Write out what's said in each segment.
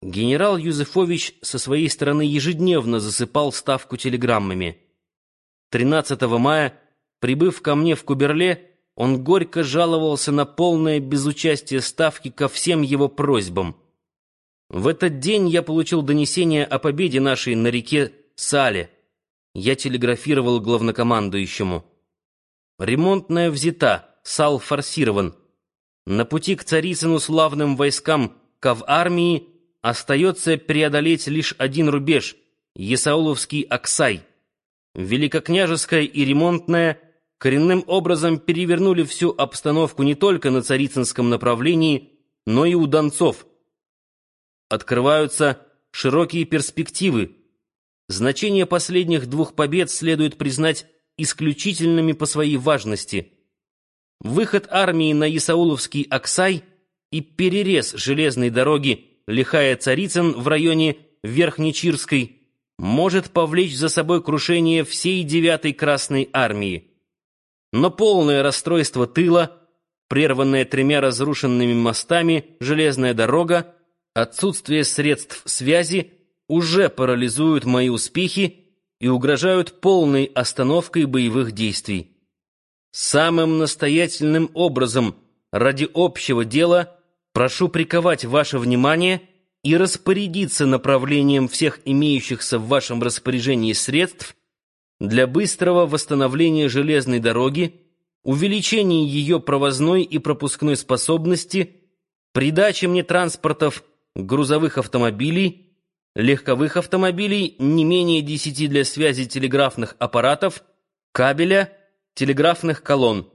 Генерал Юзефович со своей стороны ежедневно засыпал ставку телеграммами. 13 мая, прибыв ко мне в Куберле, он горько жаловался на полное безучастие ставки ко всем его просьбам. В этот день я получил донесение о победе нашей на реке Сале. Я телеграфировал главнокомандующему. Ремонтная взята, Сал форсирован. На пути к Царицыну славным войскам Кав-армии остается преодолеть лишь один рубеж — Есауловский Аксай. Великокняжеская и ремонтная коренным образом перевернули всю обстановку не только на Царицынском направлении, но и у Донцов. Открываются широкие перспективы. Значение последних двух побед следует признать исключительными по своей важности. Выход армии на Исауловский Аксай и перерез железной дороги Лихая-Царицын в районе Верхнечирской может повлечь за собой крушение всей девятой Красной армии. Но полное расстройство тыла, прерванное тремя разрушенными мостами железная дорога, отсутствие средств связи уже парализуют мои успехи и угрожают полной остановкой боевых действий. Самым настоятельным образом ради общего дела – прошу приковать ваше внимание и распорядиться направлением всех имеющихся в вашем распоряжении средств для быстрого восстановления железной дороги, увеличения ее провозной и пропускной способности, придачи мне транспортов грузовых автомобилей, легковых автомобилей не менее 10 для связи телеграфных аппаратов, кабеля, телеграфных колонн.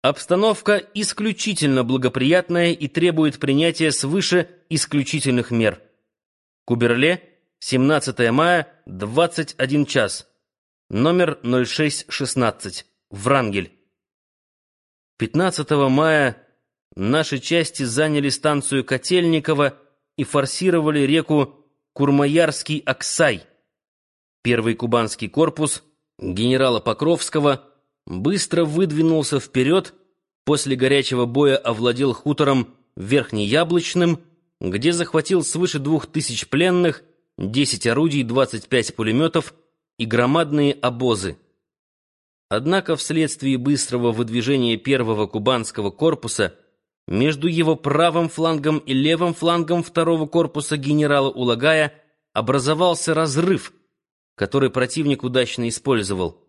Обстановка исключительно благоприятная и требует принятия свыше исключительных мер. Куберле, 17 мая, 21 час. Номер 0616. Врангель. 15 мая наши части заняли станцию Котельникова и форсировали реку Курмаярский Аксай. Первый кубанский корпус генерала Покровского быстро выдвинулся вперед, после горячего боя овладел хутором Верхнеяблочным, где захватил свыше двух тысяч пленных, 10 орудий, 25 пулеметов и громадные обозы. Однако вследствие быстрого выдвижения первого кубанского корпуса между его правым флангом и левым флангом второго корпуса генерала Улагая образовался разрыв, который противник удачно использовал.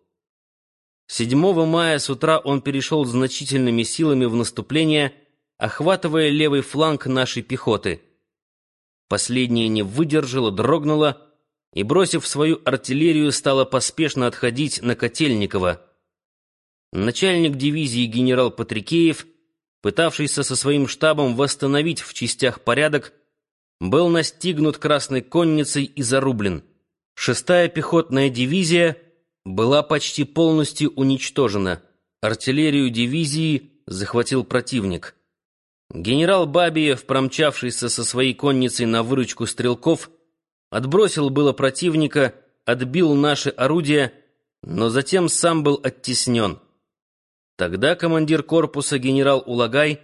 7 мая с утра он перешел значительными силами в наступление, охватывая левый фланг нашей пехоты. Последняя не выдержала, дрогнула и, бросив свою артиллерию, стала поспешно отходить на Котельникова. Начальник дивизии генерал Патрикеев, пытавшийся со своим штабом восстановить в частях порядок, был настигнут Красной конницей и зарублен. Шестая пехотная дивизия — была почти полностью уничтожена. Артиллерию дивизии захватил противник. Генерал Бабиев, промчавшийся со своей конницей на выручку стрелков, отбросил было противника, отбил наши орудия, но затем сам был оттеснен. Тогда командир корпуса генерал Улагай,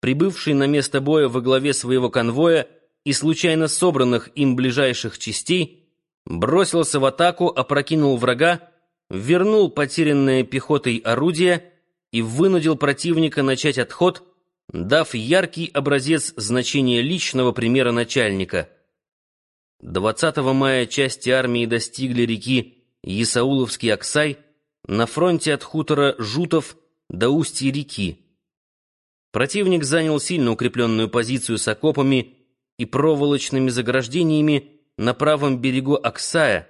прибывший на место боя во главе своего конвоя и случайно собранных им ближайших частей, бросился в атаку, опрокинул врага вернул потерянное пехотой орудие и вынудил противника начать отход, дав яркий образец значения личного примера начальника. 20 мая части армии достигли реки Исауловский Аксай на фронте от хутора Жутов до устья реки. Противник занял сильно укрепленную позицию с окопами и проволочными заграждениями на правом берегу Аксая,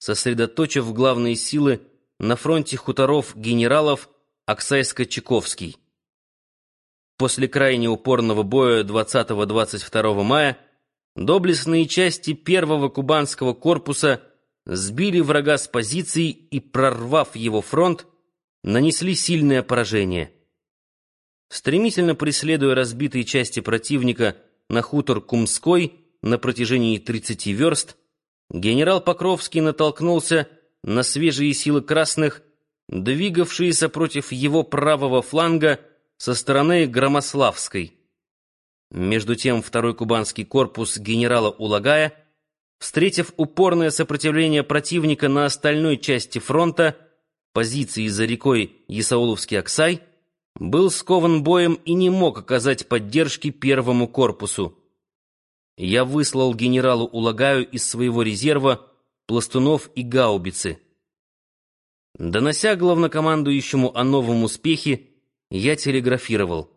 сосредоточив главные силы на фронте хуторов генералов Аксайско-Чековский. После крайне упорного боя 20-22 мая доблестные части первого кубанского корпуса сбили врага с позиций и, прорвав его фронт, нанесли сильное поражение. Стремительно преследуя разбитые части противника на хутор Кумской на протяжении 30 верст, генерал Покровский натолкнулся на свежие силы красных, двигавшиеся против его правого фланга со стороны Громославской. Между тем второй кубанский корпус генерала Улагая, встретив упорное сопротивление противника на остальной части фронта, позиции за рекой Исауловский-Аксай, был скован боем и не мог оказать поддержки первому корпусу. Я выслал генералу Улагаю из своего резерва пластунов и гаубицы. Донося главнокомандующему о новом успехе, я телеграфировал.